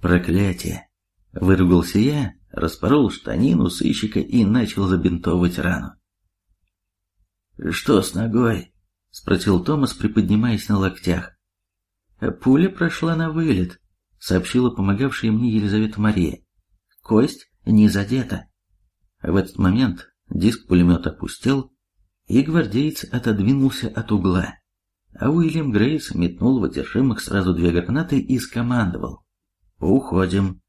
Проклятие! Выругался я, распорол штанину сыщика и начал забинтовывать рану. «Что с ногой?» — спросил Томас, приподнимаясь на локтях. «Пуля прошла на вылет», — сообщила помогавшая мне Елизавета Мария. «Кость не задета». В этот момент диск пулемета опустел, и гвардеец отодвинулся от угла, а Уильям Грейс метнул в одержимых сразу две гранаты и скомандовал. «Уходим».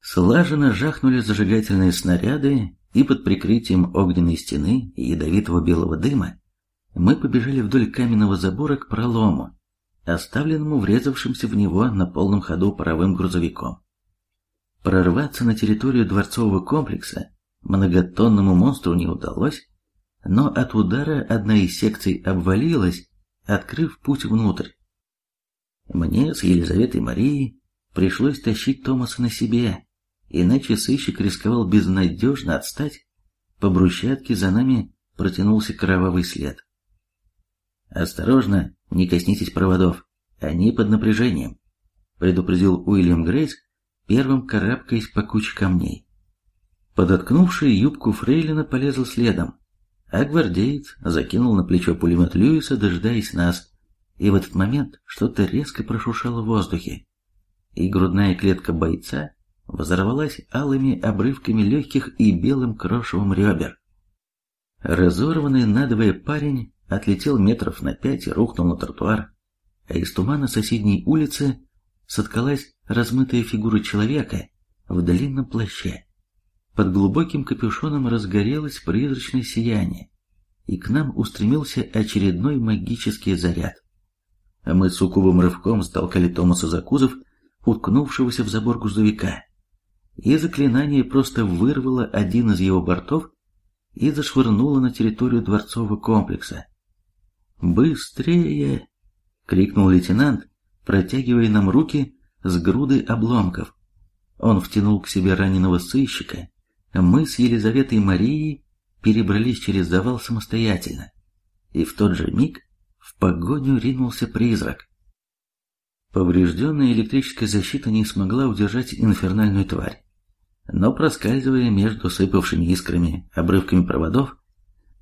Слаженно жахнули зажигательные снаряды, и под прикрытием огненной стены и ядовитого белого дыма мы побежали вдоль каменного забора к пролому, оставленному врезавшимся в него на полном ходу паровым грузовиком. Прорваться на территорию дворцового комплекса многотонному монстру не удалось, но от удара одна из секций обвалилась, открыв путь внутрь. Мне с Елизаветой Марией пришлось тащить Томаса на себе, иначе сыщик рисковал безнадежно отстать. По брусчатке за нами протянулся кровавый след. «Осторожно, не коснитесь проводов, они под напряжением», предупредил Уильям Грейс, первым карабкаясь по куче камней. Подоткнувший юбку Фрейлина полезл следом, а гвардеец закинул на плечо пулемет Льюиса, дожидаясь нас, и в этот момент что-то резко прошуршало в воздухе, и грудная клетка бойца взорвалась алыми обрывками легких и белым крошевом ребер. Разорванный надвое парень отлетел метров на пять и рухнул на тротуар, а из тумана соседней улицы соткалась размытая фигура человека в длинном плаще. Под глубоким капюшоном разгорелось призрачное сияние, и к нам устремился очередной магический заряд. Мы с суккубым рывком столкали Томаса за кузов, уткнувшегося в забор грузовика, и заклинание просто вырвало один из его бортов и зашвырнуло на территорию дворцового комплекса. «Быстрее!» — крикнул лейтенант, протягивая нам руки с грудой обломков. Он втянул к себе раненого сыщика. Мы с Елизаветой Марией перебрались через завал самостоятельно. И в тот же миг в погоню ринулся призрак. Поврежденная электрическая защита не смогла удержать инфернальную тварь. Но проскальзывая между сыпавшими искрами обрывками проводов,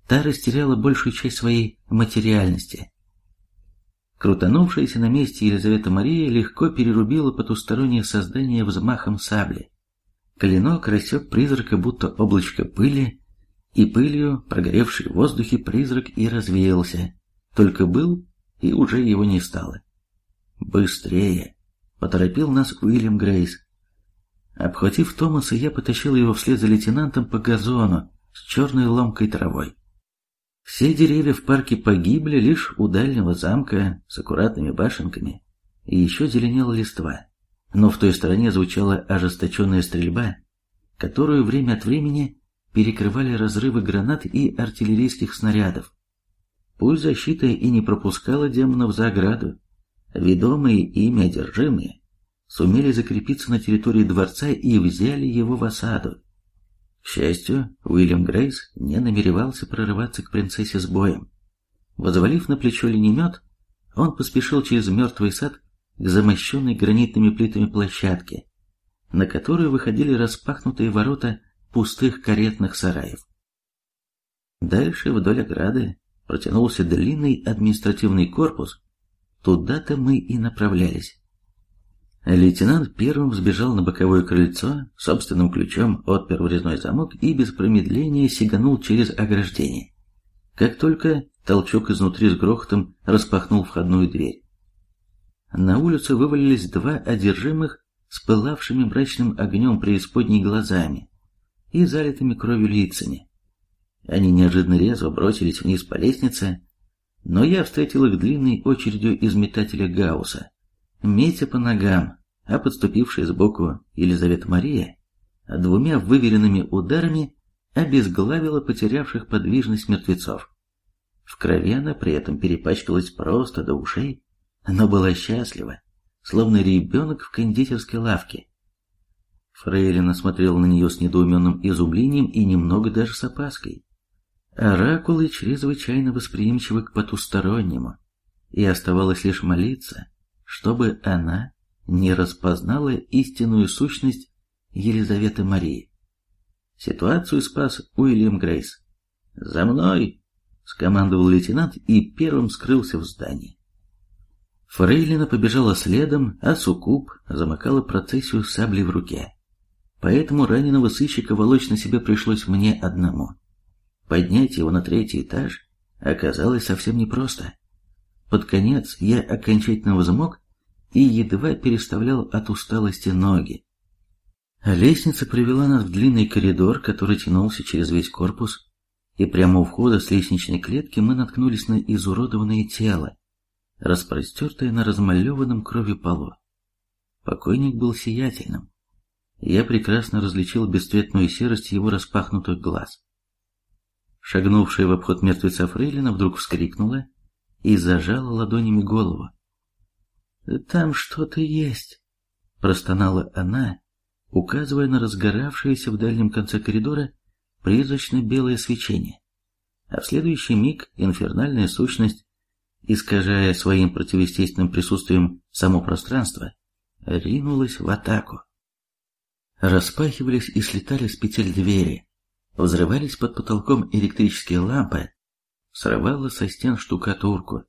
та растеряла большую часть своей материальности. Крутанувшаяся на месте Елизавета Мария легко перерубила потустороннее создание взмахом сабли. Клинок рассек призрака, будто облачко пыли, и пылью, прогоревший в воздухе, призрак и развеялся. Только был, и уже его не стало. «Быстрее!» — поторопил нас Уильям Грейс. Обхватив Томаса, я потащил его вслед за лейтенантом по газону с черной ломкой травой. Все деревья в парке погибли лишь у дальнего замка с аккуратными башенками, и еще зеленела листва. Но в той стороне звучала ожесточенная стрельба, которую время от времени перекрывали разрывы гранат и артиллерийских снарядов. Пусть защита и не пропускала демонов за ограду, ведомые ими одержимые, сумели закрепиться на территории дворца и взяли его в осаду. К счастью, Уильям Грейс не намеревался прорываться к принцессе с боем. Возвалив на плечо ленемет, он поспешил через мертвый сад к замощенной гранитными плитами площадке, на которую выходили распахнутые ворота пустых каретных сараев. Дальше вдоль ограды протянулся длинный административный корпус, Туда-то мы и направлялись. Лейтенант первым взбежал на боковое крыльцо, собственным ключом отпер врезной замок и без промедления сиганул через ограждение. Как только толчок изнутри с грохотом распахнул входную дверь. На улицу вывалились два одержимых с пылавшими мрачным огнем преисподней глазами и залитыми кровью лицами. Они неожиданно резво бросились вниз по лестнице, но я встретил их длинной очередью из метателя Гаусса, метя по ногам, а подступившая сбоку Елизавета Мария двумя выверенными ударами обезглавила потерявших подвижность мертвецов. В крови она при этом перепачкалась просто до ушей, но была счастлива, словно ребенок в кондитерской лавке. Фрейлина смотрел на нее с недоуменным изумлением и немного даже с опаской. Оракулы чрезвычайно восприимчивы к потустороннему, и оставалось лишь молиться, чтобы она не распознала истинную сущность Елизаветы Марии. Ситуацию спас Уильям Грейс. «За мной!» — скомандовал лейтенант и первым скрылся в здании. Фрейлина побежала следом, а Сукуб замыкала процессию саблей в руке. Поэтому раненого сыщика волочь на себе пришлось мне одному. Поднять его на третий этаж оказалось совсем непросто. Под конец я окончательно взмок и едва переставлял от усталости ноги. Лестница привела нас в длинный коридор, который тянулся через весь корпус, и прямо у входа с лестничной клетки мы наткнулись на изуродованное тело, распростертое на размалеванном кровью полу. Покойник был сиятельным. Я прекрасно различил бесцветную серость его распахнутых глаз. Шагнувшая в обход мертвеца Фрейлина вдруг вскрикнула и зажала ладонями голову. «Там что-то есть», — простонала она, указывая на разгоравшееся в дальнем конце коридора призрачно-белое свечение. А в следующий миг инфернальная сущность искажая своим противоестественным присутствием само пространство, ринулась в атаку. Распахивались и слетали с петель двери, взрывались под потолком электрические лампы, срывало со стен штукатурку.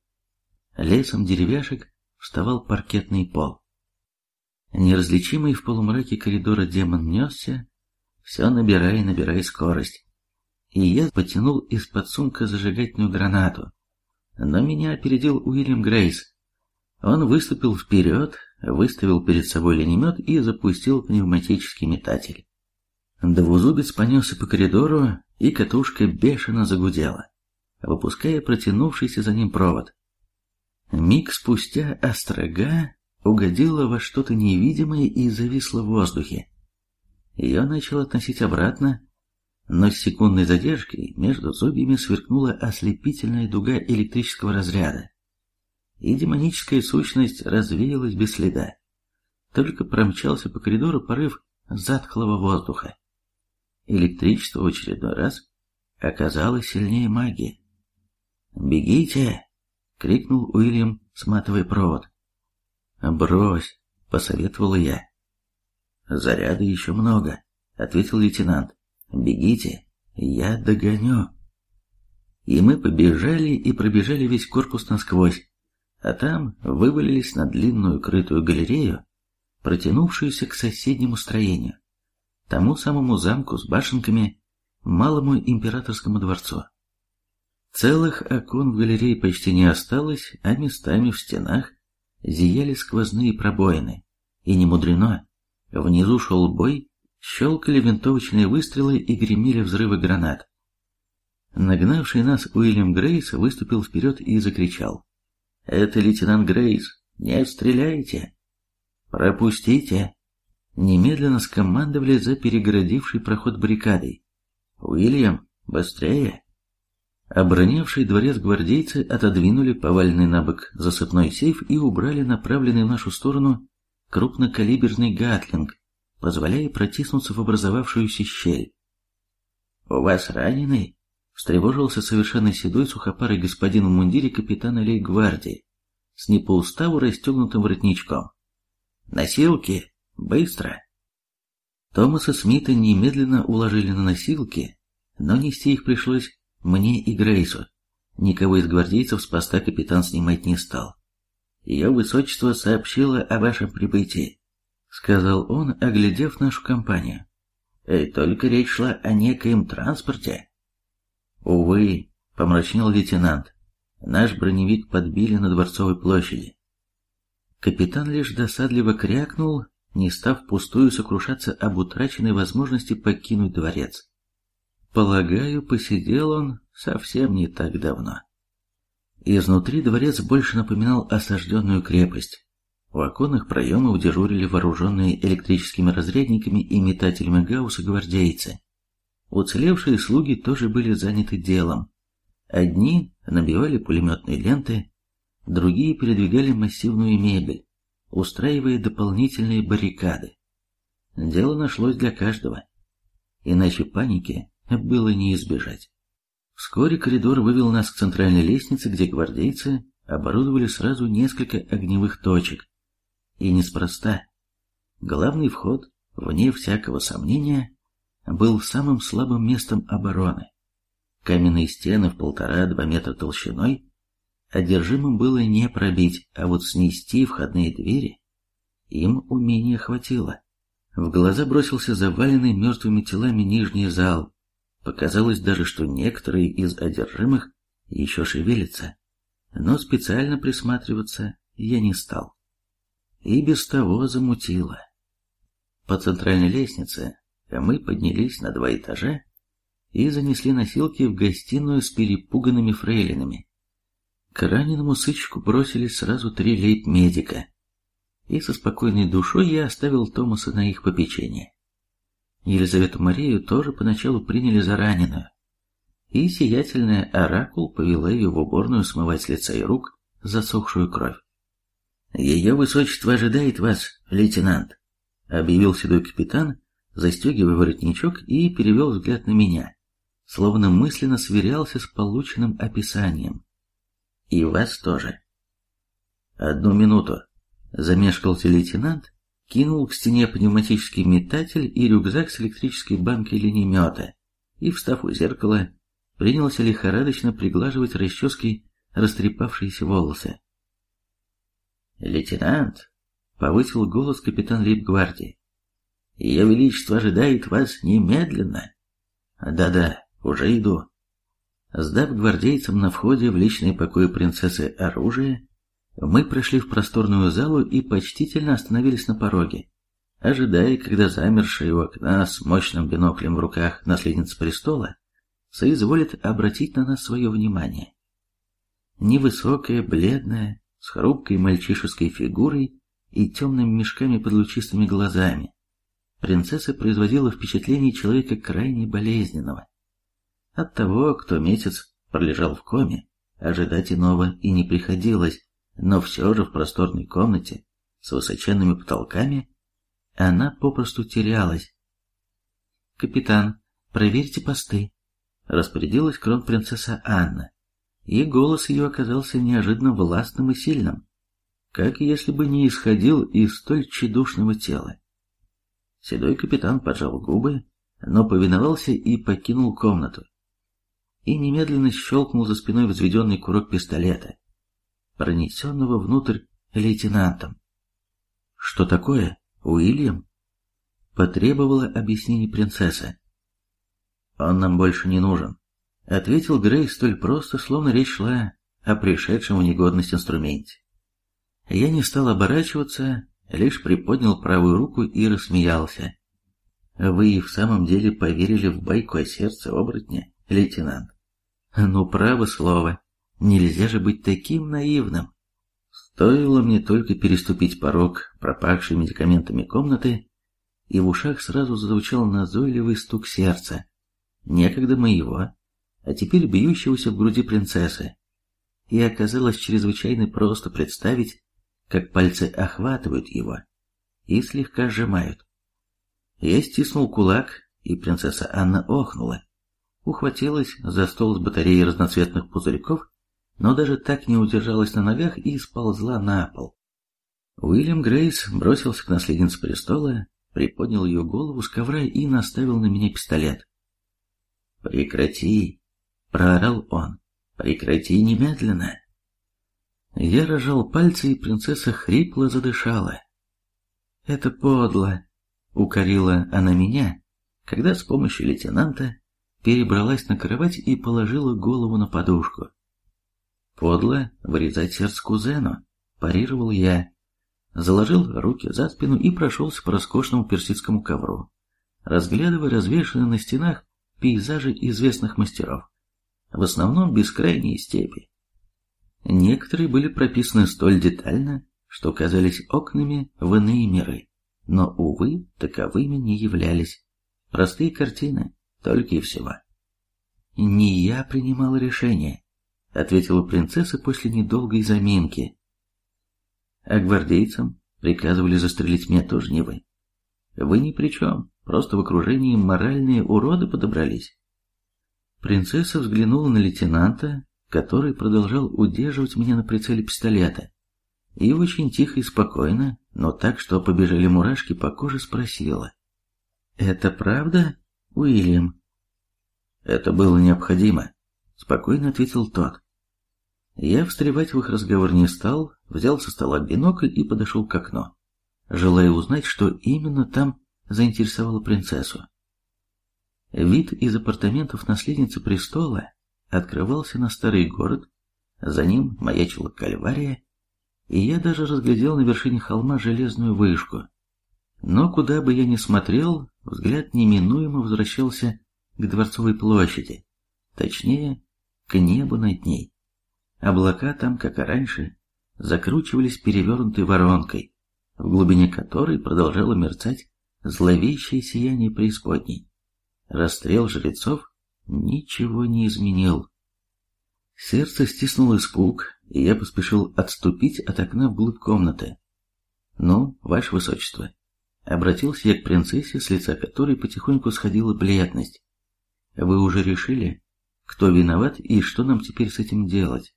Лесом деревяшек вставал паркетный пол. Неразличимый в полумраке коридора демон несся, все набирая и набирая скорость. И я потянул из-под сумка зажигательную гранату, но меня опередил Уильям Грейс. Он выступил вперед, выставил перед собой линемет и запустил пневматический метатель. Двузубец понесся по коридору, и катушка бешено загудела, выпуская протянувшийся за ним провод. Миг спустя острога угодила во что-то невидимое и зависла в воздухе. Ее начал относить обратно, но с секундной задержкой между зубьями сверкнула ослепительная дуга электрического разряда, и демоническая сущность развеялась без следа. Только промчался по коридору порыв затхлого воздуха. Электричество в очередной раз оказалось сильнее магии. «Бегите!» — крикнул Уильям, сматывая провод. «Брось!» — посоветовала я. «Заряда еще много», — ответил лейтенант. Бегите, я догоню. И мы побежали и пробежали весь корпус насквозь, а там вывалились на длинную крытую галерею, протянувшуюся к соседнему строению, тому самому замку с башенками, малому императорскому дворцу. Целых окон в галерее почти не осталось, а местами в стенах зияли сквозные пробоины, и не мудрено, внизу шел бой Щелкали винтовочные выстрелы и гремели взрывы гранат. Нагнавший нас Уильям Грейс выступил вперед и закричал. «Это лейтенант Грейс! Не стреляйте!» «Пропустите!» Немедленно скомандовали за перегородивший проход баррикадой. «Уильям, быстрее!» Оборонявший дворец гвардейцы отодвинули поваленный на бок засыпной сейф и убрали направленный в нашу сторону крупнокалиберный гатлинг, позволяя протиснуться в образовавшуюся щель. «У вас раненый?» — встревожился совершенно седой сухопарый господин в мундире капитана лейгвардии с не по уставу расстегнутым воротничком. «Носилки! Быстро!» Томаса Смита немедленно уложили на носилки, но нести их пришлось мне и Грейсу. Никого из гвардейцев с поста капитан снимать не стал. Ее высочество сообщило о вашем прибытии сказал он, оглядев нашу компанию. И только речь шла о некоем транспорте. Увы, помрачнел лейтенант. Наш броневик подбили на Дворцовой площади. Капитан лишь досадливо крякнул, не став пустую сокрушаться об утраченной возможности покинуть дворец. Полагаю, посидел он совсем не так давно. Изнутри дворец больше напоминал осажденную крепость. У оконных проемов дежурили вооруженные электрическими разрядниками и метателями гаусса гвардейцы. Уцелевшие слуги тоже были заняты делом. Одни набивали пулеметные ленты, другие передвигали массивную мебель, устраивая дополнительные баррикады. Дело нашлось для каждого. Иначе паники было не избежать. Вскоре коридор вывел нас к центральной лестнице, где гвардейцы оборудовали сразу несколько огневых точек, И неспроста. Главный вход, вне всякого сомнения, был самым слабым местом обороны. Каменные стены в полтора-два метра толщиной одержимым было не пробить, а вот снести входные двери им умения хватило. В глаза бросился заваленный мертвыми телами нижний зал. Показалось даже, что некоторые из одержимых еще шевелятся, но специально присматриваться я не стал. И без того замутило. По центральной лестнице мы поднялись на два этажа и занесли носилки в гостиную с перепуганными фрейлинами. К раненому сычку бросили сразу три лейб-медика, и со спокойной душой я оставил Томаса на их попечение. Елизавету Марию тоже поначалу приняли за раненую, и сиятельная оракул повела ее в уборную смывать с лица и рук засохшую кровь. «Ее высочество ожидает вас, лейтенант», — объявил седой капитан, застегивая воротничок и перевел взгляд на меня, словно мысленно сверялся с полученным описанием. «И вас тоже». «Одну минуту», — замешкался лейтенант, кинул к стене пневматический метатель и рюкзак с электрической банкой линеймета и, встав у зеркала, принялся лихорадочно приглаживать расческой растрепавшиеся волосы. «Лейтенант!» — повысил голос капитан лейб-гвардии. «Ее Величество ожидает вас немедленно!» «Да-да, уже иду!» Сдав гвардейцам на входе в личные покои принцессы оружие, мы прошли в просторную залу и почтительно остановились на пороге, ожидая, когда замершая у окна с мощным биноклем в руках наследница престола соизволит обратить на нас свое внимание. Невысокая, бледная, с хрупкой мальчишеской фигурой и темными мешками под лучистыми глазами, принцесса производила впечатление человека крайне болезненного. От того, кто месяц пролежал в коме, ожидать иного и не приходилось, но все же в просторной комнате с высоченными потолками она попросту терялась. «Капитан, проверьте посты», распорядилась кронпринцесса Анна, и голос ее оказался неожиданно властным и сильным, как если бы не исходил из столь тщедушного тела. Седой капитан поджал губы, но повиновался и покинул комнату. И немедленно щелкнул за спиной взведенный курок пистолета, пронесенного внутрь лейтенантом. «Что такое, Уильям?» Потребовала объяснений принцесса. «Он нам больше не нужен», — ответил Грей столь просто, словно речь шла о пришедшем в негодность инструменте. Я не стал оборачиваться, лишь приподнял правую руку и рассмеялся. «Вы и в самом деле поверили в байку о сердце оборотня, лейтенант? Ну, право слово, нельзя же быть таким наивным». Стоило мне только переступить порог пропахшей медикаментами комнаты, и в ушах сразу зазвучал назойливый стук сердца некогда моего, а теперь бьющегося в груди принцессы. И оказалось чрезвычайно просто представить, как пальцы охватывают его и слегка сжимают. Я стиснул кулак, и принцесса Анна охнула. Ухватилась за стол с батареей разноцветных пузырьков, но даже так не удержалась на ногах и сползла на пол. Уильям Грейс бросился к наследнице престола, приподнял ее голову с ковра и наставил на меня пистолет. «Прекрати!» — проорал он. «Прекрати немедленно!» Я рожал пальцы, и принцесса хрипло задышала. «Это подло!» — укорила она меня, когда с помощью лейтенанта перебралась на кровать и положила голову на подушку. «Подло вырезать сердце кузену!» — парировал я. Заложил руки за спину и прошелся по роскошному персидскому ковру, разглядывая развешанные на стенах пейзажи известных мастеров, в основном бескрайние степи. Некоторые были прописаны столь детально, что казались окнами в иные миры, но, увы, таковыми не являлись. Простые картины, только и всего. «Не я принимала решение», — ответила принцесса после недолгой заминки. «А гвардейцам приказывали застрелить меня тоже не вы. Вы ни при чем. Просто в окружении моральные уроды подобрались. Принцесса взглянула на лейтенанта, который продолжал удерживать меня на прицеле пистолета, и очень тихо и спокойно, но так, что побежали мурашки по коже, спросила. «Это правда, Уильям?» «Это было необходимо», — спокойно ответил тот. Я встревать в их разговор не стал, взял со стола бинокль и подошел к окну, желая узнать, что именно там заинтересовало принцессу. Вид из апартаментов наследницы престола открывался на старый город, за ним маячила кальвария, и я даже разглядел на вершине холма железную вышку. Но куда бы я ни смотрел, взгляд неминуемо возвращался к Дворцовой площади, точнее, к небу над ней. Облака там, как и раньше, закручивались перевернутой воронкой, в глубине которой продолжало мерцать зловещее сияние преисподней. Расстрел жрецов ничего не изменил. Сердце стиснуло испуг, и я поспешил отступить от окна вглубь комнаты. «Ну, ваше высочество», — обратился я к принцессе, с лица которой потихоньку сходила бледность. «Вы уже решили, кто виноват и что нам теперь с этим делать?»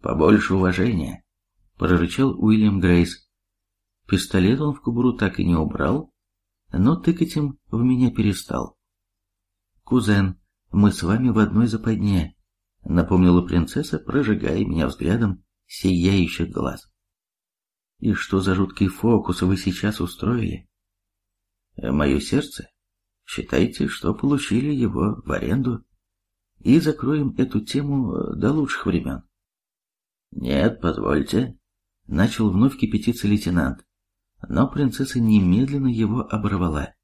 «Побольше уважения», — прорычал Уильям Грейс. Пистолет он в кобуру так и не убрал, но тыкать им в меня перестал. «Кузен, мы с вами в одной западне», — напомнила принцесса, прожигая меня взглядом сияющих глаз. «И что за жуткий фокус вы сейчас устроили?» «Мое сердце? Считайте, что получили его в аренду, и закроем эту тему до лучших времен». «Нет, позвольте», — начал вновь кипятиться лейтенант, но принцесса немедленно его оборвала.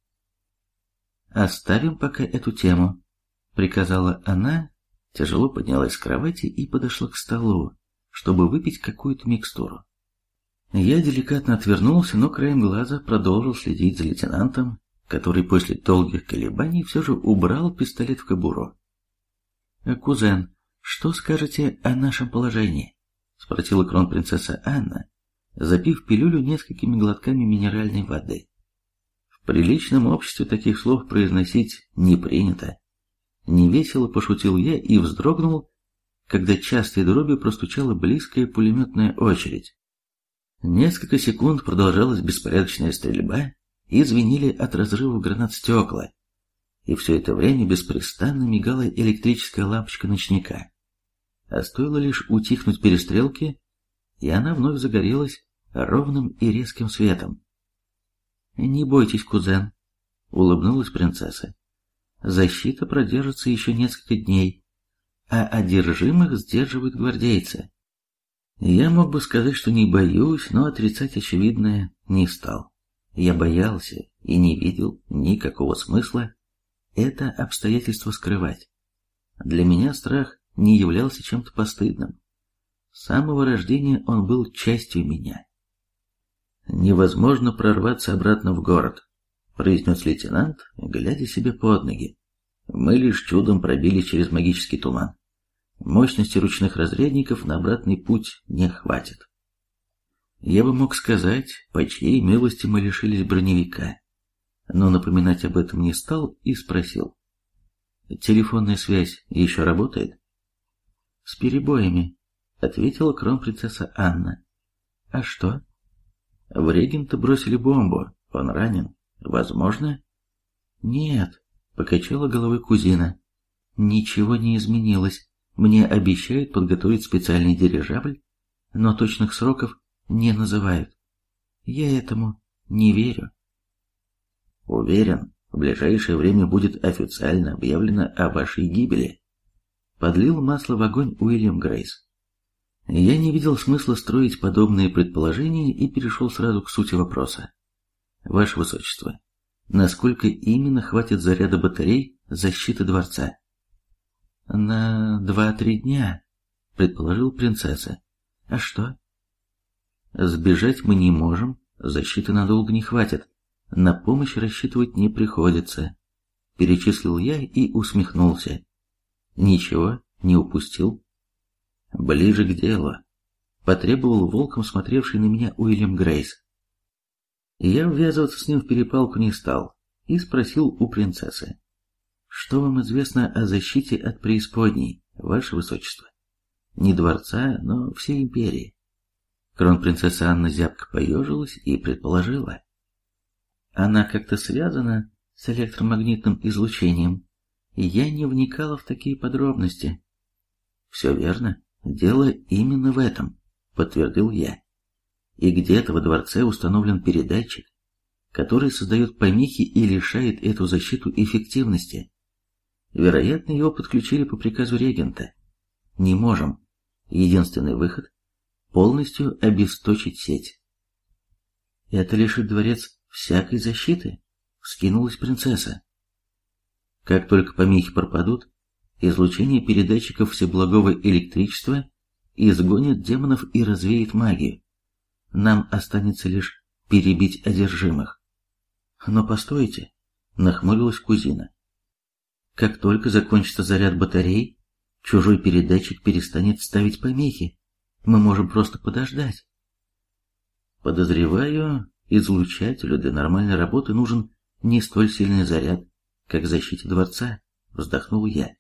«Оставим пока эту тему», — приказала она, тяжело поднялась с кровати и подошла к столу, чтобы выпить какую-то микстуру. Я деликатно отвернулся, но краем глаза продолжил следить за лейтенантом, который после долгих колебаний все же убрал пистолет в кобуру. «Кузен, что скажете о нашем положении?» спросила кронпринцесса Анна, запив пилюлю несколькими глотками минеральной воды. В приличном обществе таких слов произносить не принято. Невесело пошутил я и вздрогнул, когда частой дробью простучала близкая пулеметная очередь. Несколько секунд продолжалась беспорядочная стрельба, и звенели от разрывов гранат стекла, и все это время беспрестанно мигала электрическая лампочка ночника. А стоило лишь утихнуть перестрелки, и она вновь загорелась ровным и резким светом. «Не бойтесь, кузен», — улыбнулась принцесса. «Защита продержится еще несколько дней, а одержимых сдерживают гвардейцы». Я мог бы сказать, что не боюсь, но отрицать очевидное не стал. Я боялся и не видел никакого смысла это обстоятельство скрывать. Для меня страх не являлся чем-то постыдным. С самого рождения он был частью меня. «Невозможно прорваться обратно в город», — произнес лейтенант, глядя себе под ноги. «Мы лишь чудом пробили через магический туман. Мощности ручных разрядников на обратный путь не хватит». Я бы мог сказать, по чьей милости мы лишились броневика, но напоминать об этом не стал и спросил. «Телефонная связь еще работает?» «С перебоями», — ответила кронпринцесса Анна. «А что?» «В регента бросили бомбу. Он ранен. Возможно?» «Нет», — покачала головой кузина. «Ничего не изменилось. Мне обещают подготовить специальный дирижабль, но точных сроков не называют. Я этому не верю». «Уверен, в ближайшее время будет официально объявлено о вашей гибели», Подлил масло в огонь Уильям Грейс. Я не видел смысла строить подобные предположения и перешел сразу к сути вопроса. Ваше Высочество, насколько именно хватит заряда батарей защиты дворца? На два-три дня, предположил принцесса. А что? Сбежать мы не можем, защиты надолго не хватит, на помощь рассчитывать не приходится. Перечислил я и усмехнулся. Ничего, не упустил. Ближе к делу. Потребовал волком смотревший на меня Уильям Грейс. Я ввязываться с ним в перепалку не стал и спросил у принцессы. Что вам известно о защите от преисподней, ваше высочество? Не дворца, но всей империи. Кронпринцесса Анна зябко поежилась и предположила. Она как-то связана с электромагнитным излучением, я не вникала в такие подробности. Все верно, дело именно в этом, подтвердил я. И где-то во дворце установлен передатчик, который создает помехи и лишает эту защиту эффективности. Вероятно, его подключили по приказу регента. Не можем. Единственный выход – полностью обесточить сеть. Это лишит дворец всякой защиты, вскинулась принцесса. Как только помехи пропадут, излучение передатчиков всеблагого электричества изгонит демонов и развеет магию. Нам останется лишь перебить одержимых. Но постойте, нахмурилась кузина. Как только закончится заряд батарей, чужой передатчик перестанет ставить помехи. Мы можем просто подождать. Подозреваю, излучателю для нормальной работы нужен не столь сильный заряд, как защите дворца, вздохнул я.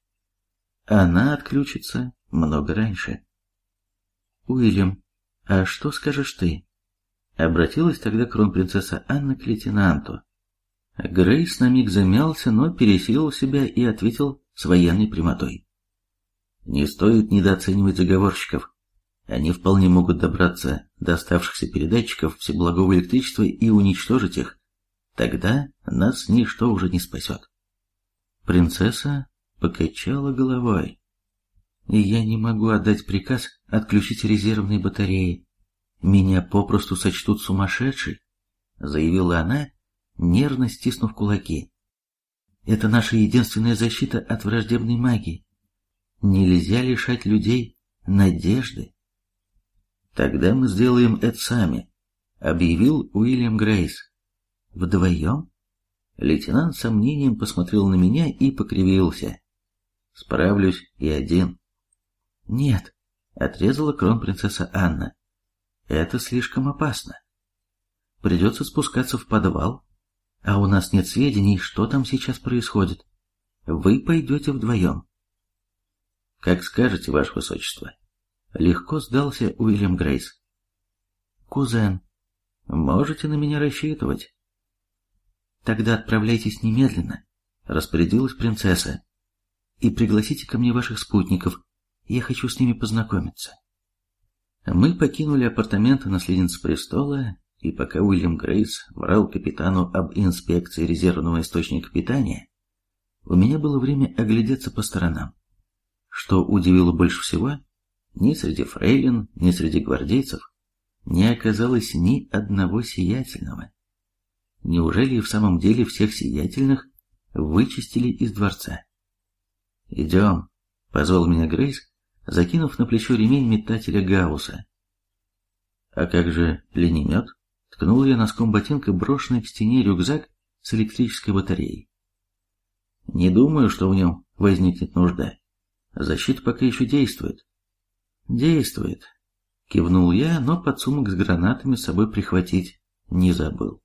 Она отключится много раньше. Уильям, а что скажешь ты? Обратилась тогда кронпринцесса Анна к лейтенанту. Грейс на миг замялся, но пересилил себя и ответил с военной прямотой. Не стоит недооценивать заговорщиков. Они вполне могут добраться до оставшихся передатчиков всеблагого электричества и уничтожить их. Тогда нас ничто уже не спасет. Принцесса покачала головой. Я не могу отдать приказ отключить резервные батареи. Меня попросту сочтут сумасшедшей, заявила она, нервно стиснув кулаки. Это наша единственная защита от враждебной магии. Нельзя лишать людей надежды. Тогда мы сделаем это сами, объявил Уильям Грейс. Вдвоем? Лейтенант с сомнением посмотрел на меня и покривился. Справлюсь и один. Нет, отрезала кронпринцесса Анна. Это слишком опасно. Придется спускаться в подвал, а у нас нет сведений, что там сейчас происходит. Вы пойдете вдвоем. Как скажете, ваше высочество. Легко сдался Уильям Грейс. Кузен, можете на меня рассчитывать. Тогда отправляйтесь немедленно, распорядилась принцесса. И пригласите ко мне ваших спутников, я хочу с ними познакомиться. Мы покинули апартаменты наследницы престола, и пока Уильям Грейс врал капитану об инспекции резервного источника питания, у меня было время оглядеться по сторонам. Что удивило больше всего, ни среди фрейлин, ни среди гвардейцев не оказалось ни одного сиятельного. Неужели в самом деле всех сиятельных вычистили из дворца? «Идем», — позвал меня Грейс, закинув на плечо ремень метателя Гаусса. «А как же ленемет?» — ткнул я носком ботинка брошенный к стене рюкзак с электрической батареей. «Не думаю, что в нем возникнет нужда. Защита пока еще действует». «Действует», — кивнул я, но подсумок с гранатами с собой прихватить не забыл.